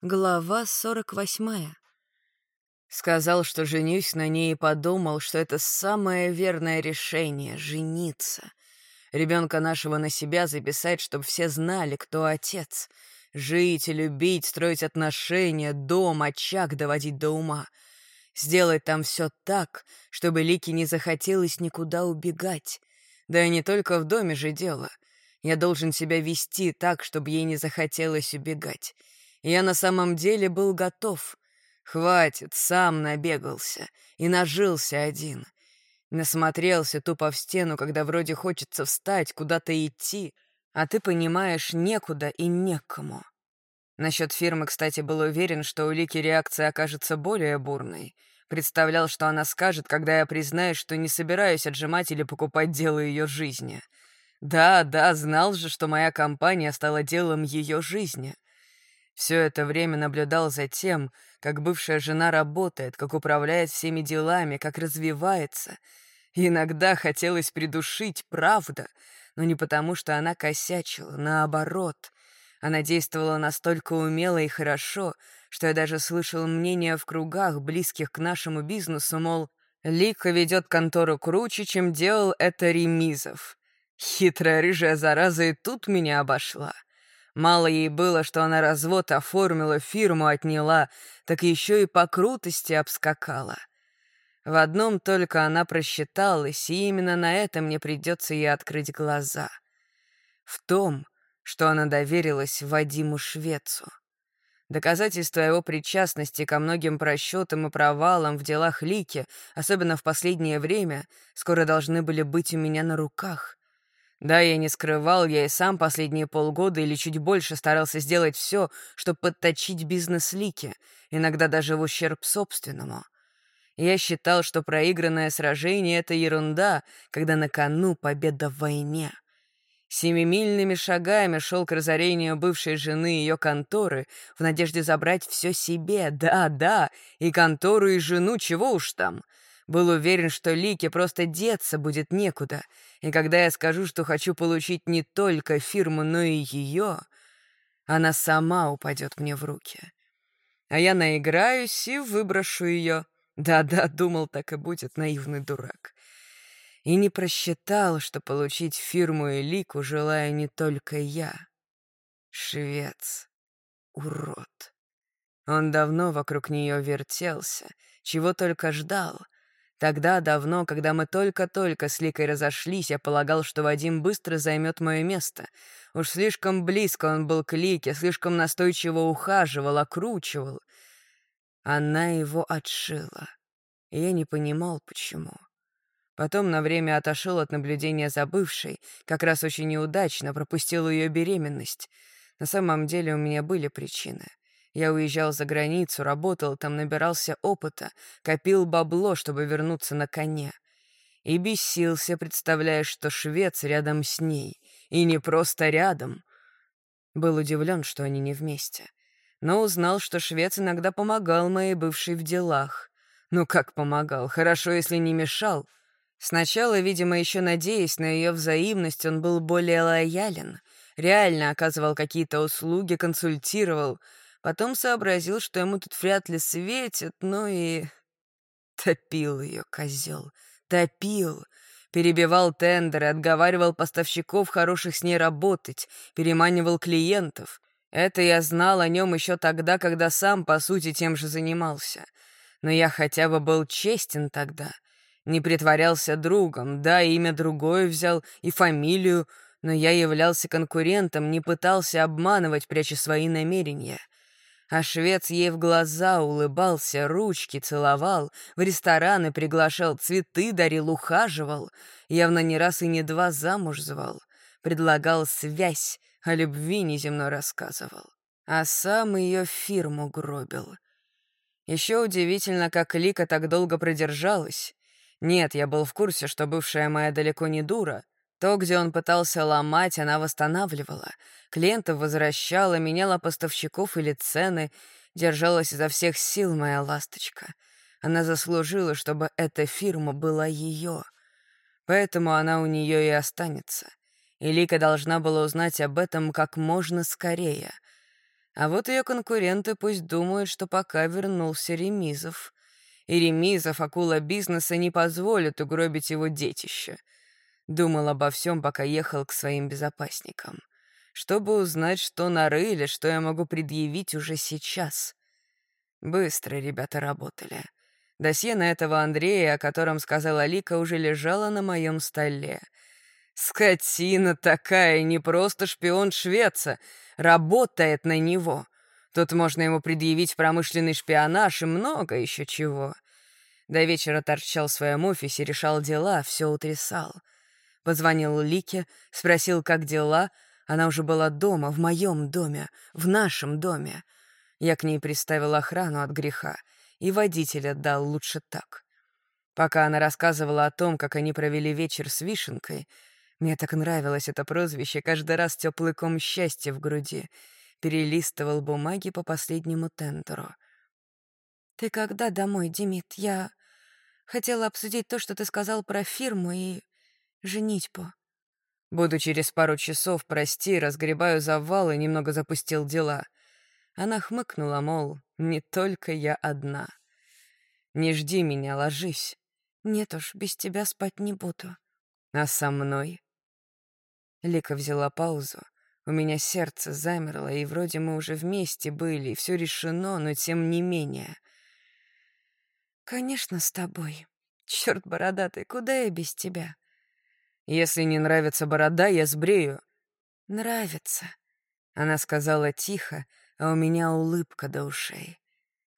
Глава сорок восьмая. Сказал, что женюсь на ней и подумал, что это самое верное решение — жениться. Ребенка нашего на себя записать, чтобы все знали, кто отец. Жить, любить, строить отношения, дом, очаг доводить до ума. Сделать там все так, чтобы Лике не захотелось никуда убегать. Да и не только в доме же дело. Я должен себя вести так, чтобы ей не захотелось убегать. Я на самом деле был готов. Хватит, сам набегался и нажился один. Насмотрелся тупо в стену, когда вроде хочется встать, куда-то идти, а ты понимаешь, некуда и некому. Насчет фирмы, кстати, был уверен, что у Лики реакция окажется более бурной. Представлял, что она скажет, когда я признаюсь, что не собираюсь отжимать или покупать дело ее жизни. Да, да, знал же, что моя компания стала делом ее жизни — все это время наблюдал за тем, как бывшая жена работает, как управляет всеми делами, как развивается. И иногда хотелось придушить, правда, но не потому, что она косячила, наоборот. Она действовала настолько умело и хорошо, что я даже слышал мнения в кругах, близких к нашему бизнесу, мол, Лика ведет контору круче, чем делал это Ремизов. Хитрая рыжая зараза и тут меня обошла. Мало ей было, что она развод оформила, фирму отняла, так еще и по крутости обскакала. В одном только она просчиталась, и именно на это мне придется ей открыть глаза. В том, что она доверилась Вадиму Швецу. Доказательства его причастности ко многим просчетам и провалам в делах Лики, особенно в последнее время, скоро должны были быть у меня на руках. Да, я не скрывал, я и сам последние полгода или чуть больше старался сделать все, чтобы подточить бизнес Лики, иногда даже в ущерб собственному. Я считал, что проигранное сражение — это ерунда, когда на кону победа в войне. Семимильными шагами шел к разорению бывшей жены ее конторы в надежде забрать все себе, да-да, и контору, и жену, чего уж там — был уверен, что Лике просто деться будет некуда, и когда я скажу, что хочу получить не только фирму, но и ее, она сама упадет мне в руки. А я наиграюсь и выброшу ее. Да-да, думал, так и будет, наивный дурак. И не просчитал, что получить фирму и Лику желаю не только я. Швец. Урод. Он давно вокруг нее вертелся, чего только ждал — Тогда, давно, когда мы только-только с Ликой разошлись, я полагал, что Вадим быстро займет мое место. Уж слишком близко он был к Лике, слишком настойчиво ухаживал, окручивал. Она его отшила. И я не понимал, почему. Потом на время отошел от наблюдения за бывшей, как раз очень неудачно пропустил ее беременность. На самом деле у меня были причины. Я уезжал за границу, работал там, набирался опыта, копил бабло, чтобы вернуться на коне. И бесился, представляя, что швец рядом с ней. И не просто рядом. Был удивлен, что они не вместе. Но узнал, что швец иногда помогал моей бывшей в делах. Ну как помогал? Хорошо, если не мешал. Сначала, видимо, еще надеясь на ее взаимность, он был более лоялен. Реально оказывал какие-то услуги, консультировал — Потом сообразил, что ему тут вряд ли светит, ну и... Топил ее, козел. Топил. Перебивал тендеры, отговаривал поставщиков хороших с ней работать, переманивал клиентов. Это я знал о нем еще тогда, когда сам, по сути, тем же занимался. Но я хотя бы был честен тогда. Не притворялся другом, да, имя другое взял и фамилию, но я являлся конкурентом, не пытался обманывать, пряча свои намерения. А швец ей в глаза улыбался, ручки целовал, в рестораны приглашал, цветы дарил, ухаживал. Явно не раз и не два замуж звал. Предлагал связь, о любви неземной рассказывал. А сам ее фирму гробил. Еще удивительно, как Лика так долго продержалась. Нет, я был в курсе, что бывшая моя далеко не дура — то, где он пытался ломать, она восстанавливала. Клиентов возвращала, меняла поставщиков или цены. Держалась изо всех сил моя ласточка. Она заслужила, чтобы эта фирма была ее. Поэтому она у нее и останется. И Лика должна была узнать об этом как можно скорее. А вот ее конкуренты пусть думают, что пока вернулся Ремизов. И Ремизов, акула бизнеса, не позволит угробить его детище. Думал обо всем, пока ехал к своим безопасникам. Чтобы узнать, что нарыли, что я могу предъявить уже сейчас. Быстро ребята работали. Досье на этого Андрея, о котором сказала Лика, уже лежало на моем столе. Скотина такая, не просто шпион швеца, работает на него. Тут можно ему предъявить промышленный шпионаж и много еще чего. До вечера торчал в своем офисе, решал дела, все утрясал. Позвонил Лике, спросил, как дела. Она уже была дома, в моем доме, в нашем доме. Я к ней приставил охрану от греха, и водителя дал лучше так. Пока она рассказывала о том, как они провели вечер с Вишенкой, мне так нравилось это прозвище, каждый раз теплый ком счастья в груди. Перелистывал бумаги по последнему тендеру. «Ты когда домой, Демид? Я хотела обсудить то, что ты сказал про фирму и женитьбу». «Буду через пару часов, прости, разгребаю завал и немного запустил дела». Она хмыкнула, мол, не только я одна. «Не жди меня, ложись». «Нет уж, без тебя спать не буду». «А со мной?» Лика взяла паузу. У меня сердце замерло, и вроде мы уже вместе были, и все решено, но тем не менее. «Конечно, с тобой. Черт бородатый, куда я без тебя?» «Если не нравится борода, я сбрею». «Нравится», — она сказала тихо, а у меня улыбка до ушей.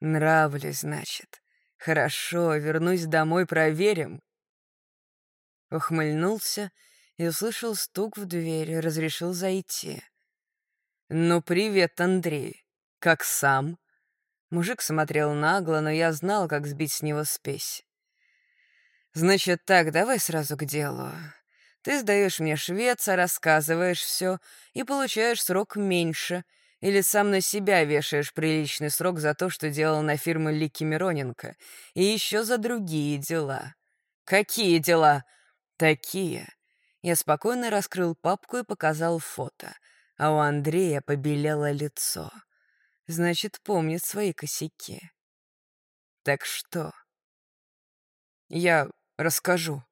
«Нравлюсь, значит. Хорошо, вернусь домой, проверим». Ухмыльнулся и услышал стук в дверь, разрешил зайти. «Ну, привет, Андрей. Как сам?» Мужик смотрел нагло, но я знал, как сбить с него спесь. «Значит так, давай сразу к делу. Ты сдаешь мне швеца, рассказываешь все и получаешь срок меньше, или сам на себя вешаешь приличный срок за то, что делал на фирму Лики Мироненко, и еще за другие дела». «Какие дела?» «Такие. Я спокойно раскрыл папку и показал фото, а у Андрея побелело лицо. Значит, помнит свои косяки. Так что? Я расскажу.